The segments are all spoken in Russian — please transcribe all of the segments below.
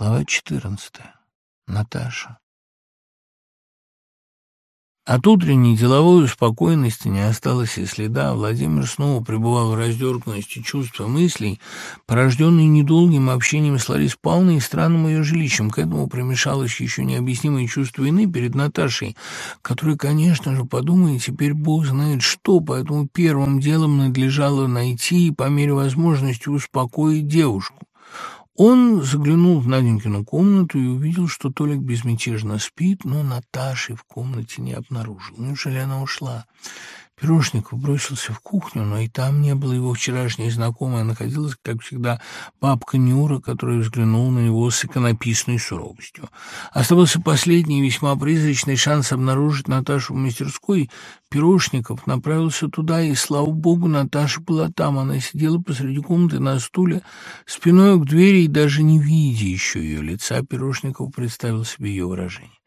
Глава четырнадцатая. Наташа. От утренней деловой успокоенности не осталось и следа. Владимир снова пребывал в раздерганности чувств и мыслей, порожденной недолгим общением с Ларисой Павловной и странным ее жилищем. К этому примешалось еще необъяснимое чувство вины перед Наташей, которая, конечно же, подумает теперь Бог знает что, поэтому первым делом надлежало найти и по мере возможности успокоить девушку. Он заглянул в Наденькину комнату и увидел, что Толик безмятежно спит, но Наташи в комнате не обнаружил. Неужели она ушла? Пирожников бросился в кухню, но и там не было его вчерашней знакомой, находилась, как всегда, бабка Нюра, которая взглянула на него с иконописной суровостью. Оставался последний весьма призрачный шанс обнаружить Наташу в мастерской. Пирожников направился туда, и, слава богу, Наташа была там. Она сидела посреди комнаты на стуле, спиной к двери, и даже не видя еще ее лица, Пирожников представил себе ее выражение.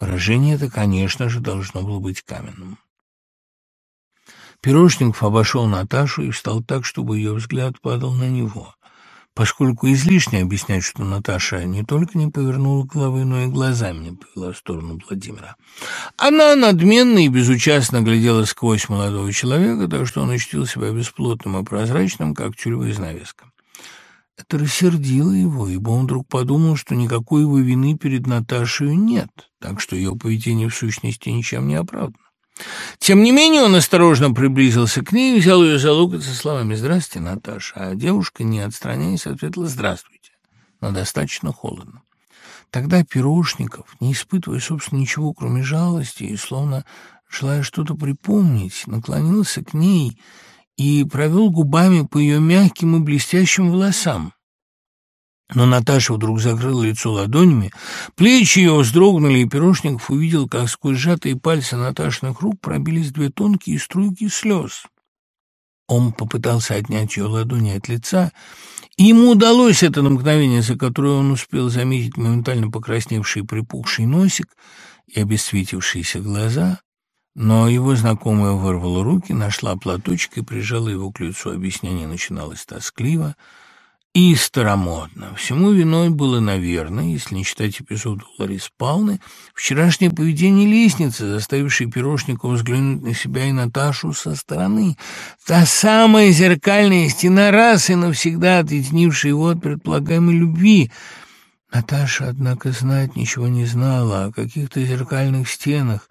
Выражение это, конечно же, должно было быть каменным. Пирожников обошел Наташу и встал так, чтобы ее взгляд падал на него, поскольку излишне объяснять, что Наташа не только не повернула головы, но и глазами не повела в сторону Владимира. Она надменно и безучастно глядела сквозь молодого человека, так что он ощутил себя бесплотным и прозрачным, как тюлевая занавеска. Это рассердило его, ибо он вдруг подумал, что никакой его вины перед Наташей нет, так что ее поведение в сущности ничем не оправдано. Тем не менее он осторожно приблизился к ней взял ее за локоть со словами «Здрасте, Наташа», а девушка, не отстраняясь, ответила «Здравствуйте», но достаточно холодно. Тогда Пирожников, не испытывая, собственно, ничего, кроме жалости, и словно желая что-то припомнить, наклонился к ней и провел губами по ее мягким и блестящим волосам. Но Наташа вдруг закрыла лицо ладонями, плечи ее вздрогнули, и Пирожников увидел, как сквозь сжатые пальцы Наташиных рук пробились две тонкие струйки слез. Он попытался отнять ее ладони от лица, и ему удалось это на мгновение, за которое он успел заметить моментально покрасневший припухший носик и обесцветившиеся глаза, но его знакомая вырвала руки, нашла платочек и прижала его к лицу. Объяснение начиналось тоскливо — и старомодно. Всему виной было, наверное, если не считать эпизод у Ларисы Павловны, вчерашнее поведение лестницы, заставившей Пирожникова взглянуть на себя и Наташу со стороны. Та самая зеркальная стена раз и навсегда оттеснившая его от предполагаемой любви. Наташа, однако, знать ничего не знала о каких-то зеркальных стенах,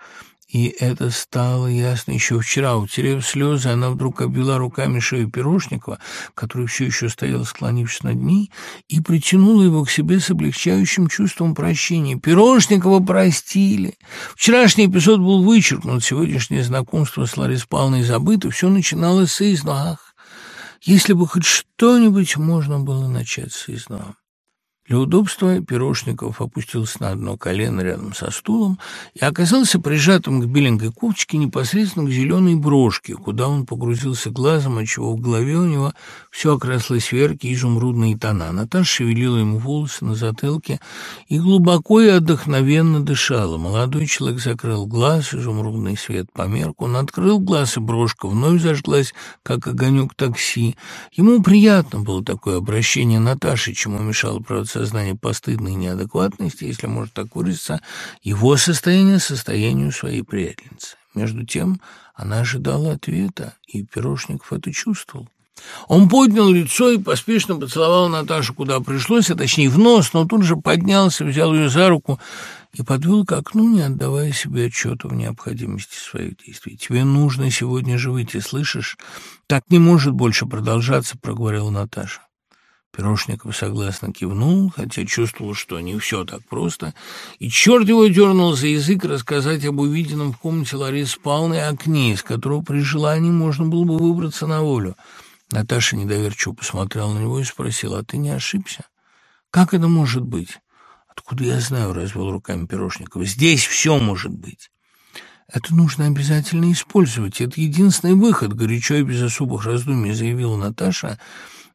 и это стало ясно еще вчера. Утерев слезы, она вдруг обвела руками шею Пирожникова, который все еще стоял, склонившись над ней, и притянула его к себе с облегчающим чувством прощения. Пирожникова простили. Вчерашний эпизод был вычеркнут, сегодняшнее знакомство с Ларисой Павловной забыто, все начиналось с изна. Ах, если бы хоть что-нибудь можно было начать с изна. Для удобства Пирожников опустился на одно колено рядом со стулом и оказался прижатым к беленькой кофточке непосредственно к зеленой брошке, куда он погрузился глазом, отчего в голове у него все окраслось в яркие изумрудные тона. Наташа шевелила ему волосы на затылке и глубоко и отдохновенно дышала. Молодой человек закрыл глаз, изумрудный свет померк. Он открыл глаз, и брошка вновь зажглась, как огонек такси. Ему приятно было такое обращение Наташи, чему мешало, правда, сознание постыдной неадекватности, если можно так выразиться, его состояние состоянию своей приятельницы. Между тем она ожидала ответа, и Пирожников это чувствовал. Он поднял лицо и поспешно поцеловал Наташу, куда пришлось, а точнее в нос, но тут же поднялся, взял ее за руку и подвел к окну, не отдавая себе отчета в необходимости своих действий. «Тебе нужно сегодня же выйти, слышишь? Так не может больше продолжаться», — проговорила Наташа. Пирожников согласно кивнул, хотя чувствовал, что не все так просто, и черт его дернул за язык рассказать об увиденном в комнате Ларисы Павловны окне, из которого при желании можно было бы выбраться на волю. Наташа недоверчиво посмотрела на него и спросила, «А ты не ошибся? Как это может быть?» «Откуда я знаю?» — развел руками Пирожников. «Здесь все может быть». «Это нужно обязательно использовать. Это единственный выход», — горячо и без особых раздумий заявила Наташа, —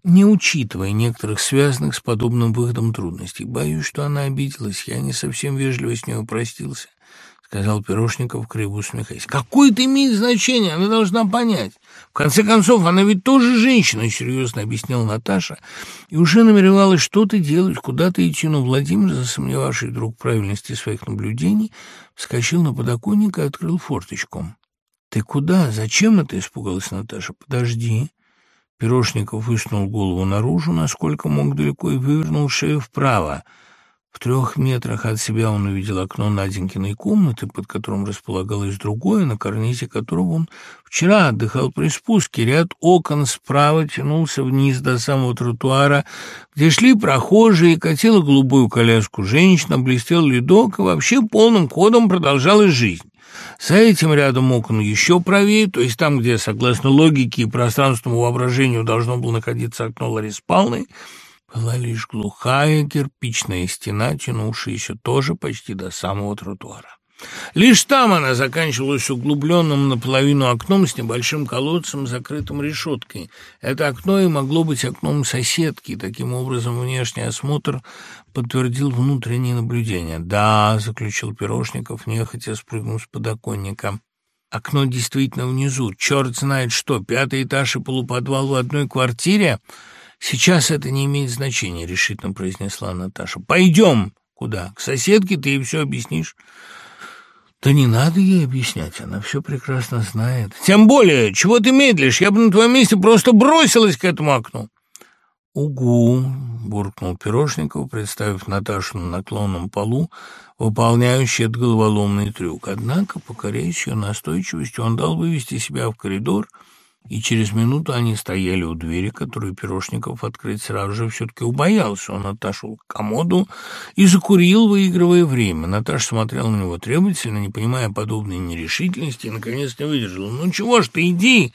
не учитывая некоторых связанных с подобным выходом трудностей. Боюсь, что она обиделась, я не совсем вежливо с ней упростился. сказал Пирожников, криво усмехаясь. «Какое это имеет значение? Она должна понять. В конце концов, она ведь тоже женщина», — серьезно объяснила Наташа, и уже намеревалась что-то делать, куда-то идти, но Владимир, засомневавший вдруг в правильности своих наблюдений, вскочил на подоконник и открыл форточку. «Ты куда? Зачем это?» — испугалась Наташа. «Подожди». Пирожников высунул голову наружу, насколько мог далеко, и вывернул шею вправо — в трех метрах от себя он увидел окно Наденькиной комнаты, под которым располагалось другое, на карнизе которого он вчера отдыхал при спуске. Ряд окон справа тянулся вниз до самого тротуара, где шли прохожие, катила голубую коляску женщина, блестел ледок, и вообще полным ходом продолжалась жизнь. За этим рядом окон еще правее, то есть там, где, согласно логике и пространственному воображению, должно было находиться окно Ларисы Павловны, была лишь глухая кирпичная стена, тянувшаяся тоже почти до самого тротуара. Лишь там она заканчивалась углубленным наполовину окном с небольшим колодцем, закрытым решеткой. Это окно и могло быть окном соседки. Таким образом, внешний осмотр подтвердил внутреннее наблюдение. «Да», — заключил Пирожников, нехотя спрыгнув с подоконника. «Окно действительно внизу. Черт знает что, пятый этаж и полуподвал в одной квартире?» «Сейчас это не имеет значения», — решительно произнесла Наташа. «Пойдем!» «Куда? К соседке ты ей все объяснишь». «Да не надо ей объяснять, она все прекрасно знает». «Тем более, чего ты медлишь? Я бы на твоем месте просто бросилась к этому окну». «Угу», — буркнул Пирожников, представив Наташу на наклонном полу, выполняющий этот головоломный трюк. Однако, покоряясь ее настойчивостью, он дал вывести себя в коридор — и через минуту они стояли у двери, которую Пирожников открыть сразу же все-таки убоялся. Он отошел к комоду и закурил, выигрывая время. Наташа смотрела на него требовательно, не понимая подобной нерешительности, и, наконец, не выдержала. «Ну чего ж ты, иди!»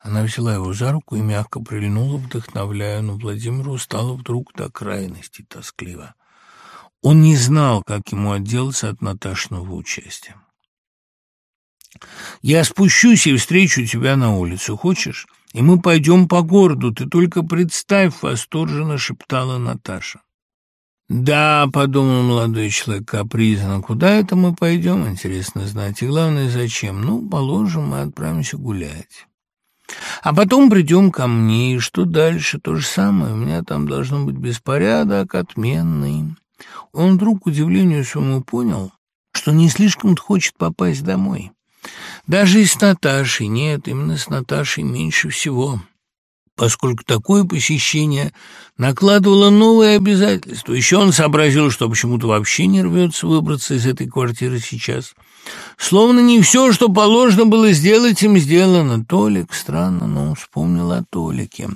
Она взяла его за руку и мягко прильнула, вдохновляя, но Владимиру стало вдруг до крайности тоскливо. Он не знал, как ему отделаться от Наташиного участия. Я спущусь и встречу тебя на улицу. Хочешь? И мы пойдем по городу. Ты только представь, — восторженно шептала Наташа. «Да», — подумал молодой человек капризно, — «куда это мы пойдем, интересно знать, и главное, зачем? Ну, положим, мы отправимся гулять. А потом придем ко мне, и что дальше? То же самое, у меня там должно быть беспорядок отменный». Он вдруг, к удивлению своему, понял, что не слишком хочет попасть домой. Даже и с Наташей, нет, именно с Наташей меньше всего, поскольку такое посещение накладывало новые обязательства. Еще он сообразил, что почему-то вообще не рвется выбраться из этой квартиры сейчас. Словно не все, что положено было сделать, им сделано. Толик, странно, но вспомнил о Толике,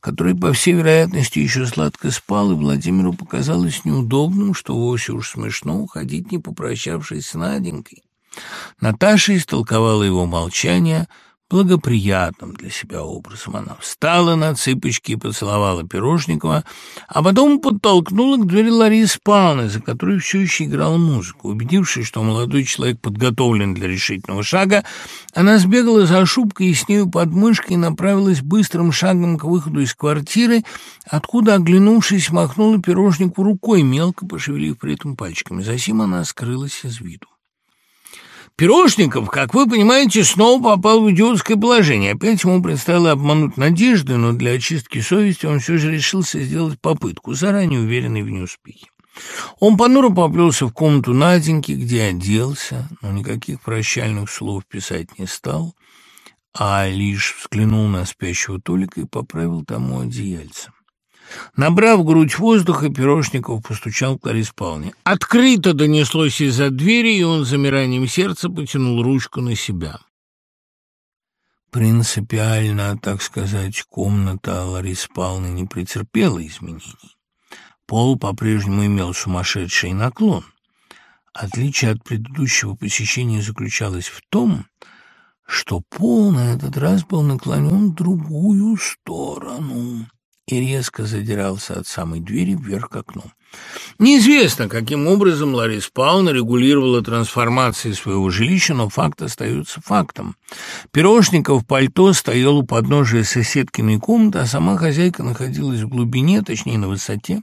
который, по всей вероятности, еще сладко спал, и Владимиру показалось неудобным, что вовсе уж смешно уходить, не попрощавшись с Наденькой. Наташа истолковала его молчание благоприятным для себя образом. Она встала на цыпочки и поцеловала Пирожникова, а потом подтолкнула к двери Ларисы Павловны, за которой все еще играла музыка. Убедившись, что молодой человек подготовлен для решительного шага, она сбегала за шубкой и с нею под мышкой направилась быстрым шагом к выходу из квартиры, откуда, оглянувшись, махнула Пирожнику рукой, мелко пошевелив при этом пальчиками. Затем она скрылась из виду. Пирожников, как вы понимаете, снова попал в идиотское положение. Опять ему предстояло обмануть надежды, но для очистки совести он все же решился сделать попытку, заранее уверенный в неуспехе. Он понуро поплелся в комнату Наденьки, где оделся, но никаких прощальных слов писать не стал, а лишь взглянул на спящего Толика и поправил тому одеяльце. Набрав грудь воздуха, Пирожников постучал к Ларисе Павловне. Открыто донеслось из-за двери, и он замиранием сердца потянул ручку на себя. Принципиально, так сказать, комната Ларисы Павловны не претерпела изменений. Пол по-прежнему имел сумасшедший наклон. Отличие от предыдущего посещения заключалось в том, что пол на этот раз был наклонен в другую сторону. И резко задирался от самой двери вверх к окну. Неизвестно, каким образом Лариса Павловна регулировала трансформации своего жилища, но факт остается фактом. Пирожников пальто стоял у подножия соседкиной комнаты, а сама хозяйка находилась в глубине, точнее на высоте,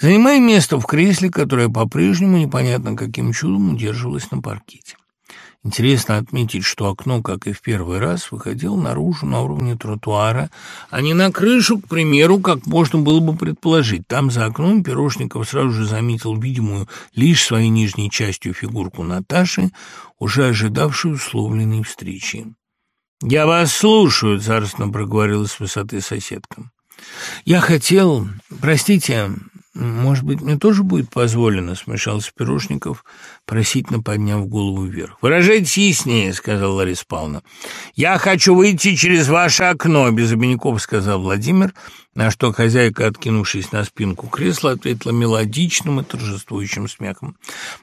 занимая место в кресле, которое по-прежнему непонятно каким чудом удерживалось на паркете. Интересно отметить, что окно, как и в первый раз, выходило наружу на уровне тротуара, а не на крышу, к примеру, как можно было бы предположить. Там за окном Пирожников сразу же заметил видимую лишь своей нижней частью фигурку Наташи, уже ожидавшую условленной встречи. «Я вас слушаю», — царственно проговорила с высоты соседка. «Я хотел... Простите, может быть, мне тоже будет позволено?» — смешался Пирожников, просительно подняв голову вверх. «Выражайтесь яснее», — сказал Лариса Павловна. «Я хочу выйти через ваше окно», — без обиняков сказал Владимир, на что хозяйка, откинувшись на спинку кресла, ответила мелодичным и торжествующим смехом.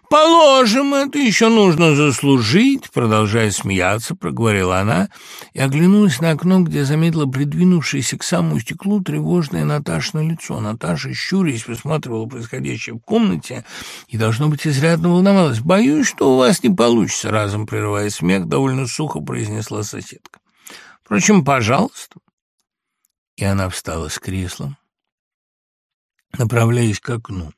«Положим, это еще нужно заслужить», — продолжая смеяться, проговорила она и оглянулась на окно, где заметила придвинувшееся к самому стеклу тревожное Наташино лицо. Наташа, щурясь, высматривала происходящее в комнате и, должно быть, изрядно волновалась. «Боюсь, что у вас не получится», — разом прерывая смех, довольно сухо произнесла соседка. «Впрочем, пожалуйста». И она встала с кресла, направляясь к окну.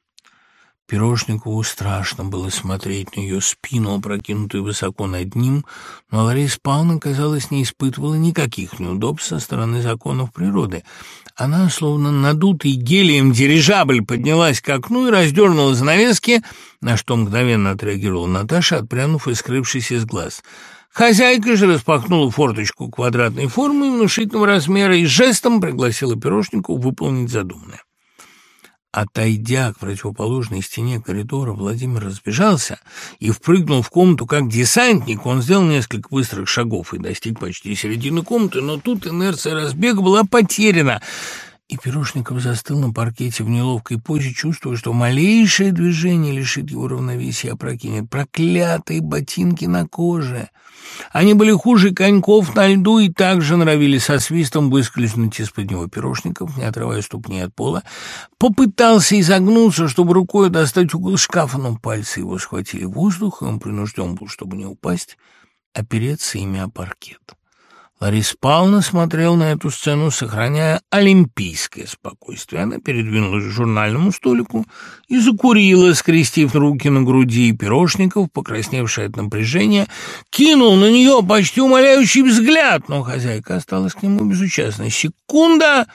Пирожникову страшно было смотреть на ее спину, опрокинутую высоко над ним, но Лариса Павловна, казалось, не испытывала никаких неудобств со стороны законов природы. Она, словно надутый гелием дирижабль, поднялась к окну и раздернула занавески, на что мгновенно отреагировала Наташа, отпрянув и скрывшись из глаз. Хозяйка же распахнула форточку квадратной формы внушительного размера и жестом пригласила Пирожникову выполнить задуманное. Отойдя к противоположной стене коридора, Владимир разбежался и впрыгнул в комнату как десантник. Он сделал несколько быстрых шагов и достиг почти середины комнаты, но тут инерция разбега была потеряна. И Пирожников застыл на паркете в неловкой позе, чувствуя, что малейшее движение лишит его равновесия и опрокинет. Проклятые ботинки на коже! Они были хуже коньков на льду и также норовили со свистом выскользнуть из-под него пирожников, не отрывая ступни от пола. Попытался изогнуться, чтобы рукой достать угол шкафа, но пальцы его схватили воздух, и он принужден был, чтобы не упасть, опереться ими о паркет. Лариса Павловна смотрела на эту сцену, сохраняя олимпийское спокойствие. Она передвинулась к журнальному столику и закурила, скрестив руки на груди. Пирожников, покрасневший от напряжения, кинул на нее почти умоляющий взгляд, но хозяйка осталась к нему безучастной. Секунда!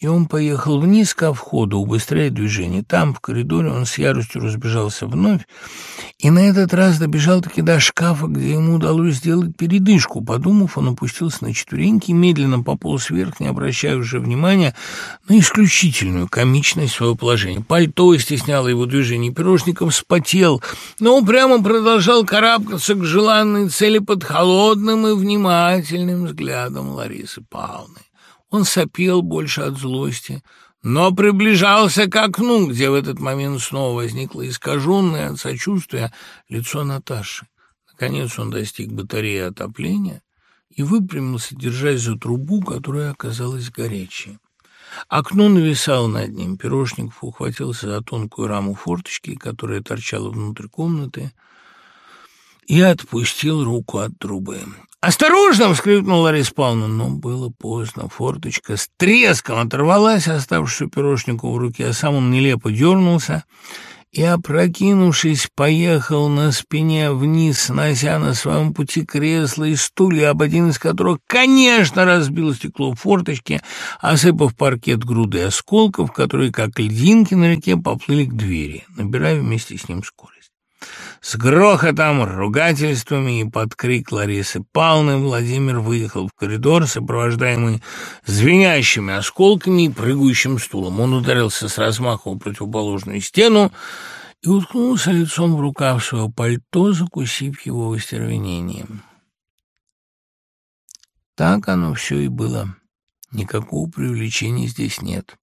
И он поехал вниз ко входу, убыстряя движение. Там, в коридоре, он с яростью разбежался вновь, и на этот раз добежал-таки до шкафа, где ему удалось сделать передышку. Подумав, он опустился на четвереньки медленно пополз вверх, не обращая уже внимания на исключительную комичность своего положения. Пальто стесняло его движение, пирожником вспотел, но прямо продолжал карабкаться к желанной цели под холодным и внимательным взглядом Ларисы Павловны. Он сопел больше от злости, но приближался к окну, где в этот момент снова возникло искаженное от сочувствия лицо Наташи. Наконец он достиг батареи отопления и выпрямился, держась за трубу, которая оказалась горячей. Окно нависало над ним. Пирожников ухватился за тонкую раму форточки, которая торчала внутрь комнаты, и отпустил руку от трубы. «Осторожно!» — вскрикнула Лариса Павловна, но было поздно. Форточка с треском оторвалась, оставшись у пирожнику в руке, а сам он нелепо дернулся и, опрокинувшись, поехал на спине вниз, снося на своем пути кресло и стулья, об один из которых, конечно, разбил стекло форточки, осыпав паркет груды осколков, которые, как льдинки на реке, поплыли к двери, набирая вместе с ним скорость. С грохотом, ругательствами и под крик Ларисы Павловны Владимир выехал в коридор, сопровождаемый звенящими осколками и прыгающим стулом. Он ударился с размаху в противоположную стену и уткнулся лицом в рукав своего пальто, закусив его остервенением. Так оно все и было. Никакого привлечения здесь нет.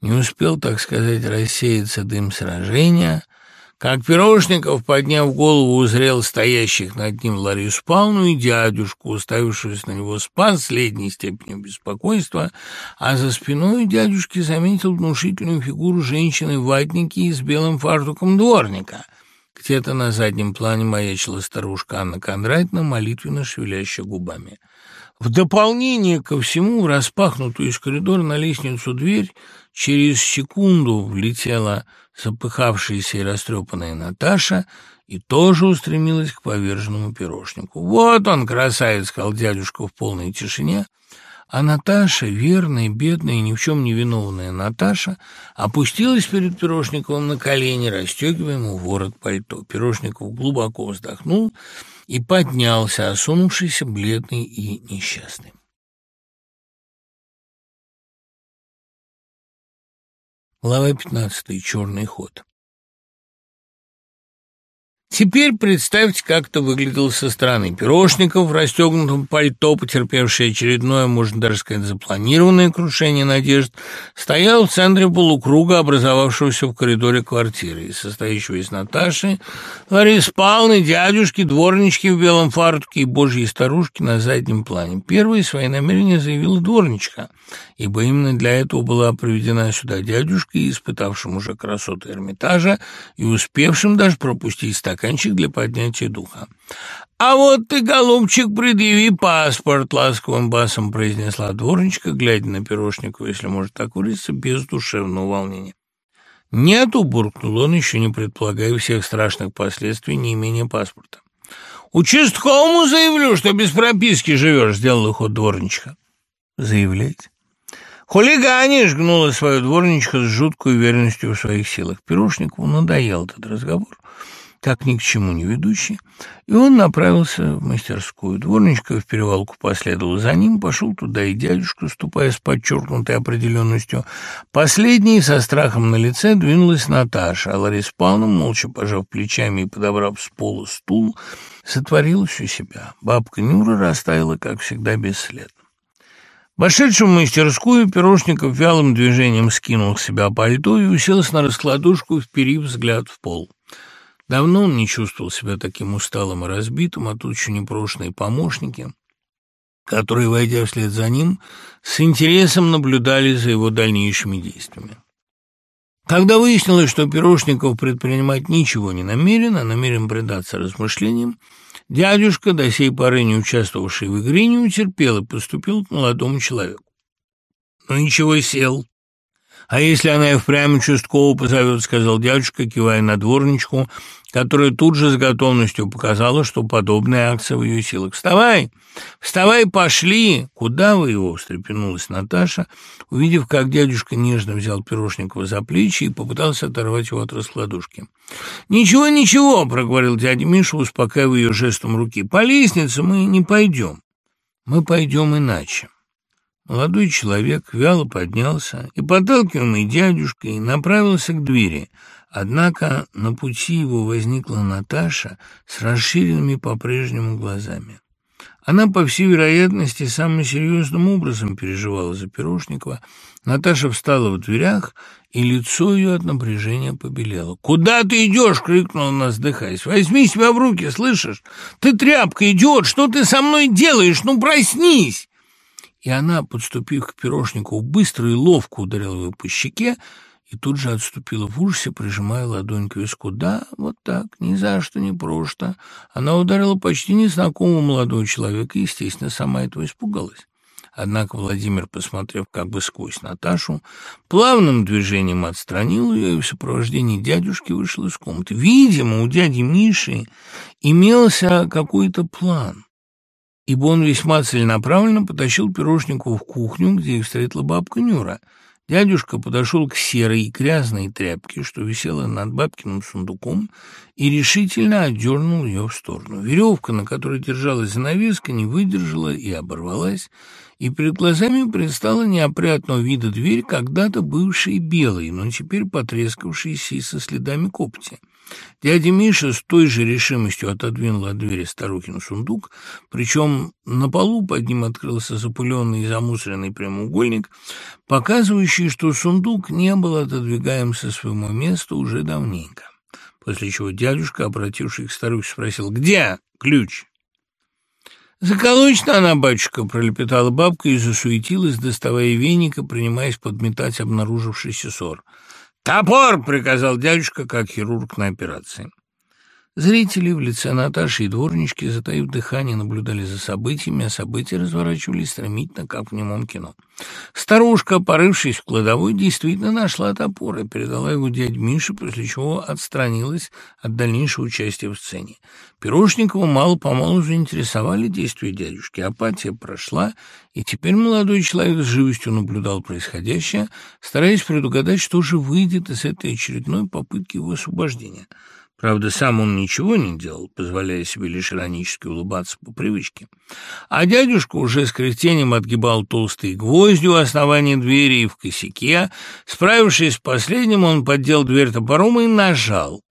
Не успел, так сказать, рассеяться дым сражения — как Пирожников, подняв голову, узрел стоящих над ним Ларису Павловну и дядюшку, уставившись на него с последней степенью беспокойства, а за спиной дядюшки заметил внушительную фигуру женщины в ватнике и с белым фартуком дворника. Где-то на заднем плане маячила старушка Анна Кондратьевна, молитвенно шевелящая губами. В дополнение ко всему распахнутую из коридора на лестницу дверь через секунду влетела запыхавшаяся и растрепанная Наташа и тоже устремилась к поверженному пирожнику. «Вот он, красавец!» — сказал дядюшка в полной тишине — а Наташа, верная, бедная и ни в чем не виновная Наташа, опустилась перед Пирожниковым на колени, расстегивая ему ворот пальто. Пирожников глубоко вздохнул и поднялся, осунувшийся, бледный и несчастный. Глава пятнадцатая. Черный ход. Теперь представьте, как это выглядело со стороны. Пирожников в расстегнутом пальто, потерпевший очередное, можно даже сказать, запланированное крушение надежд, стоял в центре полукруга, образовавшегося в коридоре квартиры, состоящего из Наташи, Ларисы Павловны, дядюшки, дворнички в белом фартуке и божьей старушки на заднем плане. Первые свои намерения заявила дворничка, ибо именно для этого была проведена сюда дядюшка, испытавшим уже красоты Эрмитажа и успевшим даже пропустить стакан стаканчик для поднятия духа. «А вот ты, голубчик, предъяви паспорт», — ласковым басом произнесла дворничка, глядя на пирожнику, если может так выразиться, без душевного волнения. «Нету», — буркнул он, еще не предполагая всех страшных последствий неимения паспорта. «Участковому заявлю, что без прописки живешь», — сделал ход дворничка. «Заявляете?» «Хулиганишь!» — гнула свою дворничка с жуткой уверенностью в своих силах. Пирожнику надоел этот разговор как ни к чему не ведущий, и он направился в мастерскую. Дворничка в перевалку последовал за ним, пошел туда и дядюшка, ступая с подчеркнутой определенностью. Последней со страхом на лице двинулась Наташа, а Лариса Павловна, молча пожав плечами и подобрав с пола стул, сотворила всю себя. Бабка Нюра растаяла, как всегда, бесследно. Вошедшим в мастерскую, Пирожников вялым движением скинул с себя пальто и уселся на раскладушку, вперив взгляд в пол. Давно он не чувствовал себя таким усталым и разбитым, а тут еще непрошенные помощники, которые, войдя вслед за ним, с интересом наблюдали за его дальнейшими действиями. Когда выяснилось, что Пирожников предпринимать ничего не намерен, а намерен предаться размышлениям, дядюшка, до сей поры не участвовавший в игре, не утерпел и поступил к молодому человеку. «Ну ничего, сел», «А если она и впрямь участкового позовет?» — сказал дядюшка, кивая на дворничку, которая тут же с готовностью показала, что подобная акция в ее силах. «Вставай! Вставай, пошли!» «Куда вы его?» — встрепенулась Наташа, увидев, как дядюшка нежно взял Пирожникова за плечи и попытался оторвать его от раскладушки. «Ничего, ничего!» — проговорил дядя Миша, успокаивая ее жестом руки. «По лестнице мы не пойдем. Мы пойдем иначе». Молодой человек вяло поднялся и, подталкиваемый дядюшкой, направился к двери. Однако на пути его возникла Наташа с расширенными по-прежнему глазами. Она, по всей вероятности, самым серьезным образом переживала за Пирожникова. Наташа встала в дверях, и лицо ее от напряжения побелело. «Куда ты идешь?» — крикнула она, вздыхаясь. «Возьми себя в руки, слышишь? Ты тряпка, идиот! Что ты со мной делаешь? Ну, проснись!» и она, подступив к пирожнику, быстро и ловко ударила его по щеке и тут же отступила в ужасе, прижимая ладонь к виску. Да, вот так, ни за что, ни просто. Она ударила почти незнакомого молодого человека и, естественно, сама этого испугалась. Однако Владимир, посмотрев как бы сквозь Наташу, плавным движением отстранил ее и в сопровождении дядюшки вышел из комнаты. Видимо, у дяди Миши имелся какой-то план ибо он весьма целенаправленно потащил пирожнику в кухню, где их встретила бабка Нюра. Дядюшка подошел к серой и грязной тряпке, что висела над бабкиным сундуком, и решительно отдернул ее в сторону. Веревка, на которой держалась занавеска, не выдержала и оборвалась, и перед глазами предстала неопрятного вида дверь, когда-то бывшая белой, но теперь потрескавшаяся и со следами копти. Дядя Миша с той же решимостью отодвинул от двери старухин сундук, причем на полу под ним открылся запыленный и замусоренный прямоугольник, показывающий, что сундук не был отодвигаем со своего места уже давненько. После чего дядюшка, обратившись к старухе, спросил «Где ключ?» «Заколочена она, батюшка!» — пролепетала бабка и засуетилась, доставая веника, принимаясь подметать обнаружившийся ссор. «Топор!» — приказал дядюшка, как хирург на операции. Зрители в лице Наташи и дворнички, затаив дыхание, наблюдали за событиями, а события разворачивались стремительно, как в немом кино. Старушка, порывшись в кладовой, действительно нашла топор и передала его дяде Мише, после чего отстранилась от дальнейшего участия в сцене. Пирожникова мало-помалу заинтересовали действия дядюшки. Апатия прошла, и теперь молодой человек с живостью наблюдал происходящее, стараясь предугадать, что же выйдет из этой очередной попытки его освобождения. Правда, сам он ничего не делал, позволяя себе лишь иронически улыбаться по привычке. А дядюшка уже с кряхтением отгибал толстые гвозди у основания двери и в косяке. Справившись с последним, он поддел дверь топором и нажал.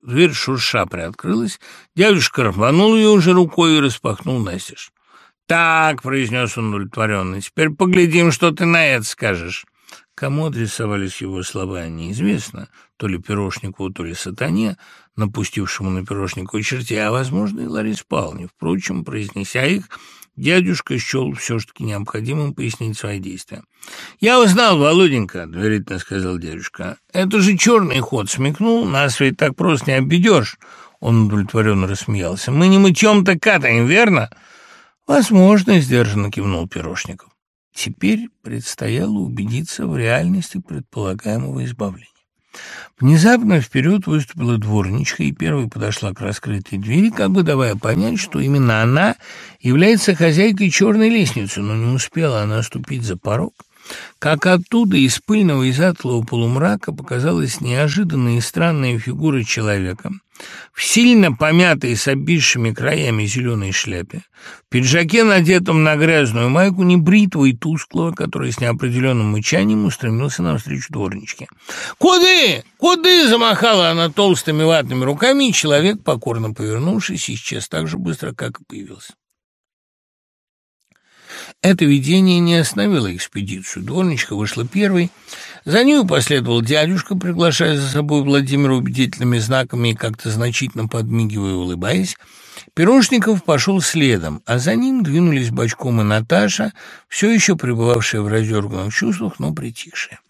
Дверь шурша приоткрылась, дядюшка рванул ее уже рукой и распахнул настежь. «Так», — произнес он удовлетворенно, — «теперь поглядим, что ты на это скажешь». Кому адресовались его слова, неизвестно, то ли Пирожникову, то ли Сатане, напустившему на Пирожникову черте, а, возможно, и Ларисе Павловне. Впрочем, произнеся их, дядюшка счел все-таки необходимым пояснить свои действия. «Я узнал, Володенька», — доверительно сказал дядюшка. «Это же черный ход смекнул, нас ведь так просто не обведешь». Он удовлетворенно рассмеялся. «Мы не мытьем-то катаем, верно?» «Возможно», — сдержанно кивнул Пирожников. Теперь предстояло убедиться в реальности предполагаемого избавления. Внезапно вперед выступила дворничка и первой подошла к раскрытой двери, как бы давая понять, что именно она является хозяйкой черной лестницы, но не успела она ступить за порог, как оттуда из пыльного и затлого полумрака показалась неожиданная и странная фигура человека в сильно помятой с обвисшими краями зеленой шляпе, в пиджаке, надетом на грязную майку, небритого и тусклого, который с неопределенным мычанием устремился навстречу дворничке. «Куды? Куды?» — замахала она толстыми ватными руками, и человек, покорно повернувшись, исчез так же быстро, как и появился. Это видение не остановило экспедицию. Дворничка вышла первой. За нею последовал дядюшка, приглашая за собой Владимира убедительными знаками и как-то значительно подмигивая и улыбаясь. Пирожников пошел следом, а за ним двинулись бочком и Наташа, все еще пребывавшая в раздерганных чувствах, но притихшая.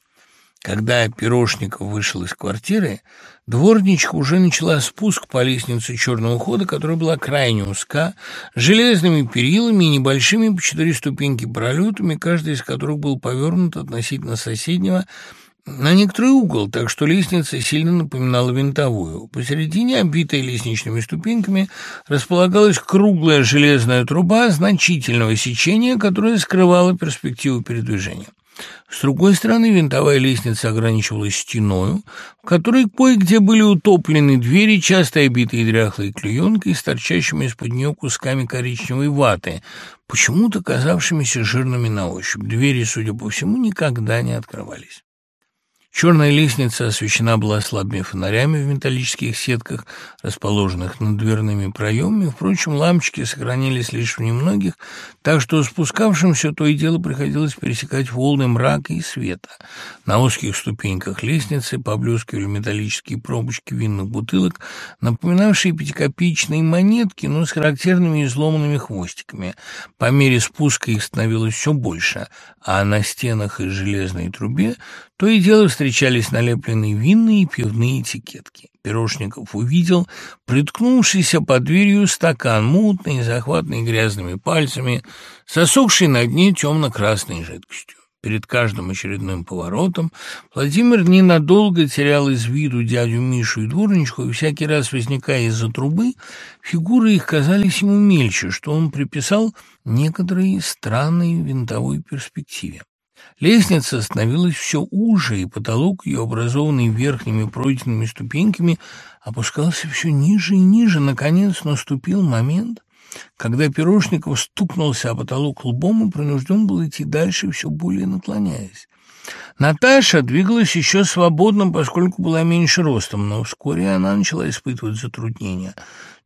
Когда Пирожников вышел из квартиры, дворничка уже начала спуск по лестнице черного хода, которая была крайне узка, с железными перилами и небольшими по четыре ступеньки пролетами, каждый из которых был повернут относительно соседнего на некоторый угол, так что лестница сильно напоминала винтовую. Посередине, оббитая лестничными ступеньками, располагалась круглая железная труба значительного сечения, которая скрывала перспективу передвижения. С другой стороны, винтовая лестница ограничивалась стеною, в которой кое-где были утоплены двери, часто обитые дряхлой клеенкой, с торчащими из-под нее кусками коричневой ваты, почему-то казавшимися жирными на ощупь. Двери, судя по всему, никогда не открывались. Черная лестница освещена была слабыми фонарями в металлических сетках, расположенных над дверными проемами. Впрочем, лампочки сохранились лишь в немногих, так что спускавшимся то и дело приходилось пересекать волны мрака и света. На узких ступеньках лестницы поблескивали металлические пробочки винных бутылок, напоминавшие пятикопеечные монетки, но с характерными изломанными хвостиками. По мере спуска их становилось все больше, а на стенах и железной трубе то и дело встречались налепленные винные и пивные этикетки. Пирожников увидел приткнувшийся под дверью стакан, мутный, захватный грязными пальцами, сосохший на дне темно-красной жидкостью. Перед каждым очередным поворотом Владимир ненадолго терял из виду дядю Мишу и дворничку, и всякий раз, возникая из-за трубы, фигуры их казались ему мельче, что он приписал некоторой странной винтовой перспективе. Лестница становилась все уже, и потолок ее, образованный верхними пройденными ступеньками, опускался все ниже и ниже. Наконец наступил момент, когда Пирожников стукнулся о потолок лбом и принужден был идти дальше, все более наклоняясь. Наташа двигалась еще свободно, поскольку была меньше ростом, но вскоре она начала испытывать затруднения.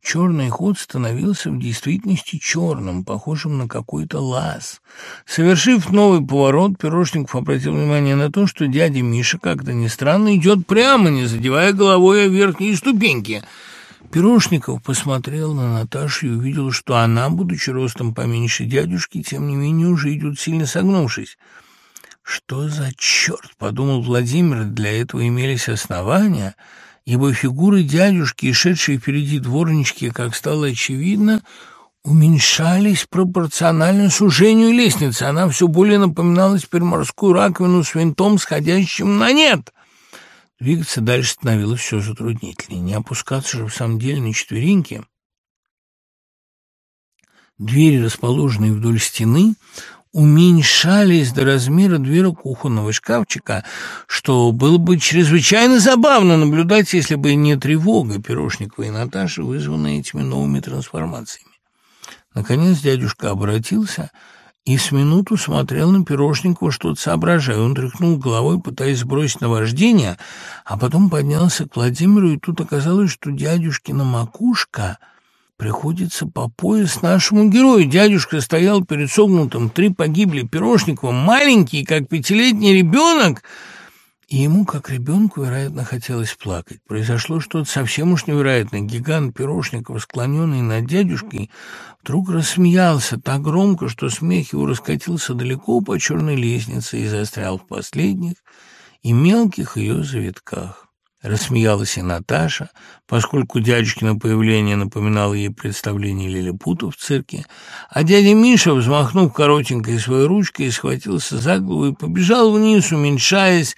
Черный ход становился в действительности черным, похожим на какой-то лаз. Совершив новый поворот, Пирожников обратил внимание на то, что дядя Миша, как-то ни странно, идет прямо, не задевая головой о верхние ступеньки — Пирожников посмотрел на Наташу и увидел, что она, будучи ростом поменьше дядюшки, тем не менее уже идет сильно согнувшись. «Что за черт?» — подумал Владимир, для этого имелись основания, ибо фигуры дядюшки и шедшие впереди дворнички, как стало очевидно, уменьшались пропорционально сужению лестницы. Она все более напоминала теперь морскую раковину с винтом, сходящим на нет. Двигаться дальше становилось все затруднительнее. Не опускаться же в самом деле на четвереньки. Двери, расположенные вдоль стены, уменьшались до размера двери кухонного шкафчика, что было бы чрезвычайно забавно наблюдать, если бы не тревога Пирожникова и Наташи, вызванная этими новыми трансформациями. Наконец дядюшка обратился и с минуту смотрел на Пирожникова, что-то соображая. Он тряхнул головой, пытаясь сбросить наваждение, а потом поднялся к Владимиру, и тут оказалось, что дядюшкина макушка приходится по пояс нашему герою. Дядюшка стоял перед согнутым, три погибли Пирожниковым, маленький, как пятилетний ребенок, и ему, как ребенку, вероятно, хотелось плакать. Произошло что-то совсем уж невероятное. Гигант Пирожников, склоненный над дядюшкой, вдруг рассмеялся так громко, что смех его раскатился далеко по черной лестнице и застрял в последних и мелких ее завитках. Рассмеялась и Наташа, поскольку дядюшкино появление напоминало ей представление лилипута в цирке, а дядя Миша, взмахнув коротенькой своей ручкой, схватился за голову и побежал вниз, уменьшаясь,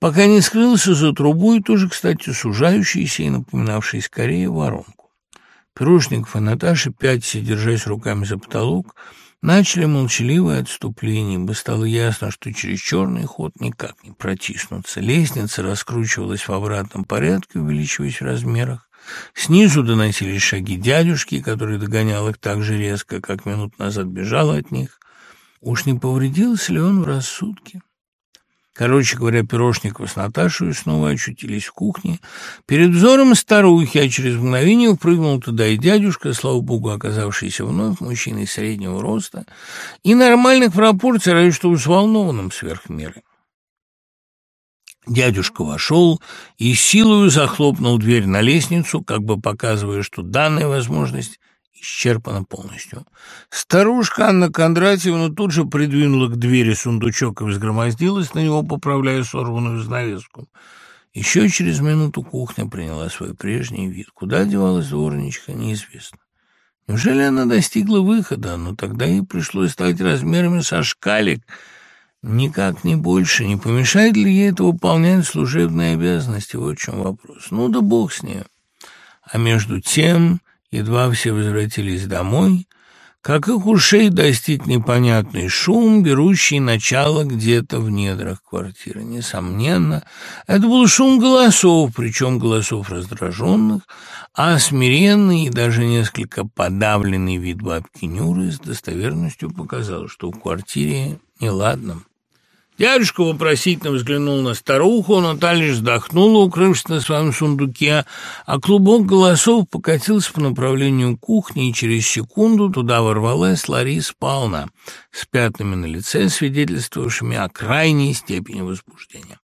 пока не скрылся за трубой, тоже, кстати, сужающейся и напоминавшей скорее воронку. Пирожников и Наташа, пятясь, держась руками за потолок, Начали молчаливое отступление, ибо стало ясно, что через черный ход никак не протиснуться. Лестница раскручивалась в обратном порядке, увеличиваясь в размерах. Снизу доносились шаги дядюшки, который догонял их так же резко, как минут назад бежал от них. Уж не повредился ли он в рассудке? Короче говоря, Пирожников с Наташей снова очутились в кухне. Перед взором старухи, а через мгновение впрыгнул туда и дядюшка, слава богу, оказавшийся вновь мужчиной среднего роста и нормальных пропорций, разве что взволнованным сверх меры. Дядюшка вошел и силою захлопнул дверь на лестницу, как бы показывая, что данная возможность исчерпана полностью. Старушка Анна Кондратьевна тут же придвинула к двери сундучок и взгромоздилась на него, поправляя сорванную занавеску. Еще через минуту кухня приняла свой прежний вид. Куда девалась дворничка, неизвестно. Неужели она достигла выхода? Но тогда ей пришлось стать размерами со шкалик. Никак не больше. Не помешает ли ей это выполнять служебные обязанности? Вот в чем вопрос. Ну да бог с ней. А между тем Едва все возвратились домой, как их ушей достиг непонятный шум, берущий начало где-то в недрах квартиры. Несомненно, это был шум голосов, причем голосов раздраженных, а смиренный и даже несколько подавленный вид бабки Нюры с достоверностью показал, что в квартире неладно. Дядюшка вопросительно взглянул на старуху, но та лишь вздохнула, укрывшись на своем сундуке, а клубок голосов покатился по направлению кухни, и через секунду туда ворвалась Лариса Павловна с пятнами на лице, свидетельствовавшими о крайней степени возбуждения.